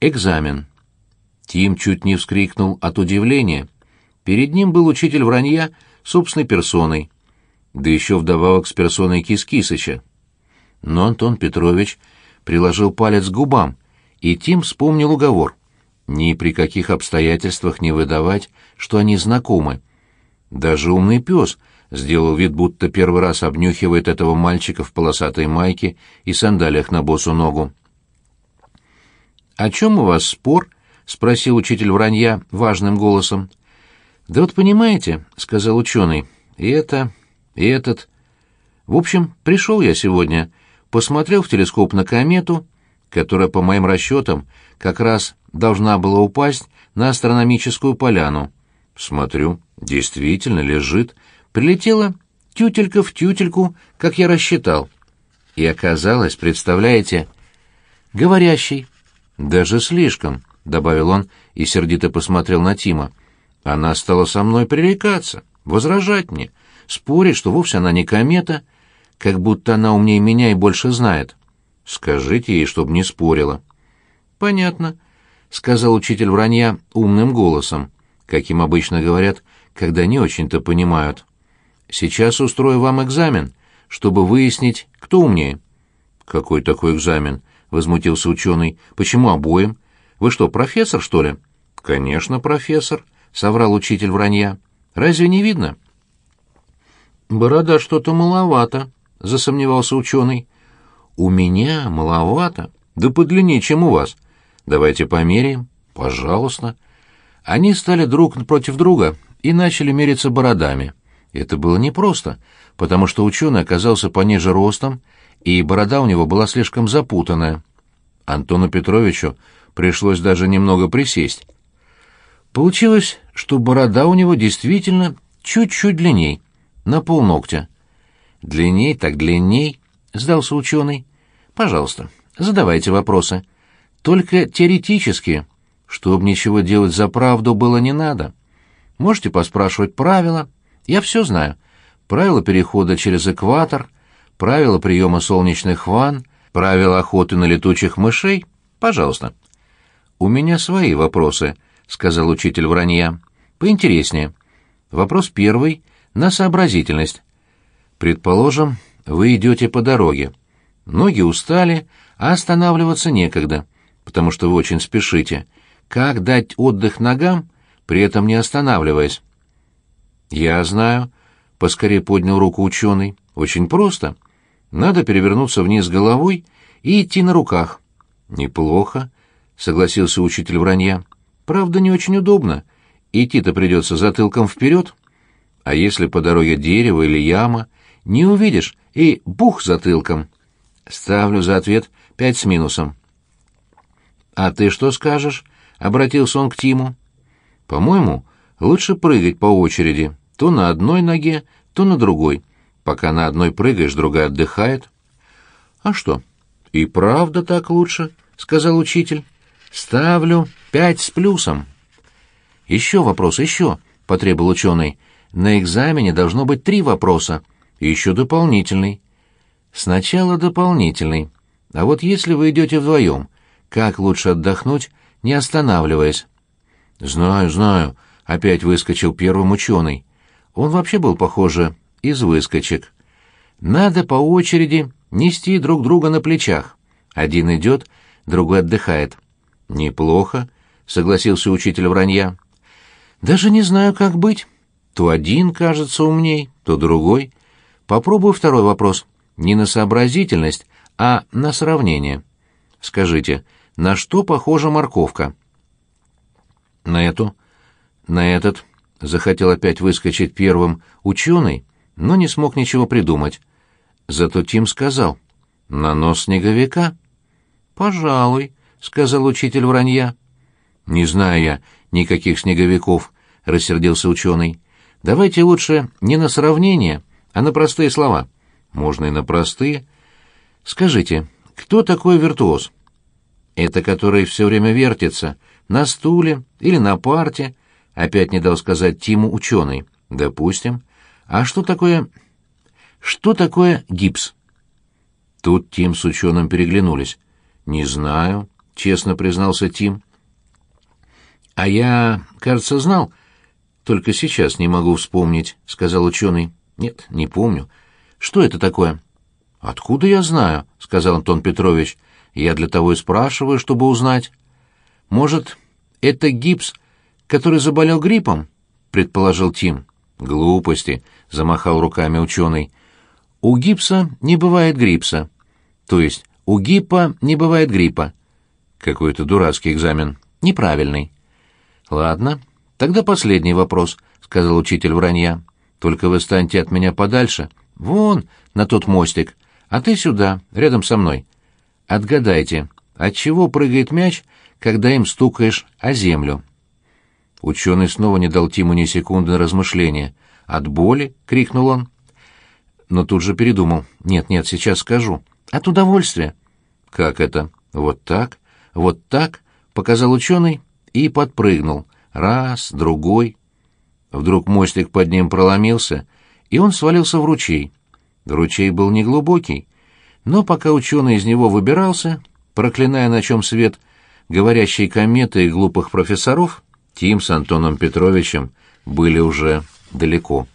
Экзамен. Тим чуть не вскрикнул от удивления. Перед ним был учитель вранья собственной персоной, да еще вдобавок с персоной Кис-Кисыча. Но Антон Петрович приложил палец к губам, и Тим вспомнил уговор. Ни при каких обстоятельствах не выдавать, что они знакомы. Даже умный пес сделал вид, будто первый раз обнюхивает этого мальчика в полосатой майке и сандалиях на босу ногу. «О чем у вас спор?» — спросил учитель вранья важным голосом. «Да вот понимаете», — сказал ученый, — «и это, и этот...» «В общем, пришел я сегодня, посмотрел в телескоп на комету, которая, по моим расчетам, как раз должна была упасть на астрономическую поляну. Смотрю, действительно лежит. Прилетела тютелька в тютельку, как я рассчитал. И оказалось, представляете, говорящий. Даже слишком, — добавил он и сердито посмотрел на Тима. Она стала со мной пререкаться, возражать мне, спорить, что вовсе она не комета, как будто она умнее меня и больше знает. Скажите ей, чтоб не спорила. Понятно, — сказал учитель вранья умным голосом, каким обычно говорят, когда не очень-то понимают. Сейчас устрою вам экзамен, чтобы выяснить, кто умнее. Какой такой экзамен? — возмутился ученый. Почему обоим? Вы что, профессор, что ли? Конечно, профессор, — соврал учитель вранья. Разве не видно? Борода что-то маловато, — засомневался ученый. «У меня маловато. Да подлиннее, чем у вас. Давайте померяем. Пожалуйста». Они стали друг против друга и начали мериться бородами. Это было непросто, потому что ученый оказался пониже ростом, и борода у него была слишком запутанная. Антону Петровичу пришлось даже немного присесть. Получилось, что борода у него действительно чуть-чуть длинней, на полногтя. «Длинней так длинней», — сдался ученый. Пожалуйста, задавайте вопросы. Только теоретически, чтобы ничего делать за правду было не надо. Можете поспрашивать правила. Я все знаю. Правила перехода через экватор, правила приема солнечных ванн, правила охоты на летучих мышей. Пожалуйста. У меня свои вопросы, сказал учитель вранья. Поинтереснее. Вопрос первый — на сообразительность. Предположим, вы идете по дороге. Ноги устали, а останавливаться некогда, потому что вы очень спешите. Как дать отдых ногам, при этом не останавливаясь? Я знаю, — поскорее поднял руку ученый. Очень просто. Надо перевернуться вниз головой и идти на руках. Неплохо, — согласился учитель вранья. Правда, не очень удобно. Идти-то придется затылком вперед. А если по дороге дерево или яма, не увидишь и бух затылком. Ставлю за ответ пять с минусом. «А ты что скажешь?» — обратился он к Тиму. «По-моему, лучше прыгать по очереди, то на одной ноге, то на другой. Пока на одной прыгаешь, другая отдыхает». «А что?» «И правда так лучше», — сказал учитель. «Ставлю пять с плюсом». «Еще вопрос, еще», — потребовал ученый. «На экзамене должно быть три вопроса, и еще дополнительный». Сначала дополнительный. А вот если вы идете вдвоем, как лучше отдохнуть, не останавливаясь? Знаю, знаю, опять выскочил первым ученый. Он вообще был, похоже, из выскочек. Надо по очереди нести друг друга на плечах. Один идет, другой отдыхает. Неплохо, согласился учитель вранья. Даже не знаю, как быть. То один кажется умней, то другой. Попробую второй вопрос не на сообразительность, а на сравнение. Скажите, на что похожа морковка? На эту. На этот. Захотел опять выскочить первым ученый, но не смог ничего придумать. Зато Тим сказал. На нос снеговика. Пожалуй, сказал учитель вранья. Не знаю я никаких снеговиков, рассердился ученый. Давайте лучше не на сравнение, а на простые слова можно и на простые. Скажите, кто такой виртуоз? Это который все время вертится, на стуле или на парте, опять не дал сказать Тиму ученый. Допустим. А что такое... Что такое гипс? Тут Тим с ученым переглянулись. «Не знаю», — честно признался Тим. «А я, кажется, знал. Только сейчас не могу вспомнить», — сказал ученый. «Нет, не помню. Что это такое?» «Откуда я знаю?» — сказал Антон Петрович. «Я для того и спрашиваю, чтобы узнать». «Может, это гипс, который заболел гриппом?» — предположил Тим. «Глупости», — замахал руками ученый. «У гипса не бывает грипса. То есть у гиппа не бывает гриппа». «Какой-то дурацкий экзамен. Неправильный». «Ладно, тогда последний вопрос», — сказал учитель вранья. «Только вы станьте от меня подальше. Вон, на тот мостик. А ты сюда, рядом со мной. Отгадайте, от чего прыгает мяч, когда им стукаешь о землю?» Ученый снова не дал Тиму ни секунды на размышление. «От боли?» — крикнул он. Но тут же передумал. «Нет, нет, сейчас скажу. От удовольствия». «Как это? Вот так? Вот так?» — показал ученый и подпрыгнул. Раз, другой. Вдруг мостик под ним проломился, и он свалился в ручей. Ручей был неглубокий, но пока ученый из него выбирался, проклиная на чем свет говорящие кометы и глупых профессоров, Тим с Антоном Петровичем были уже далеко.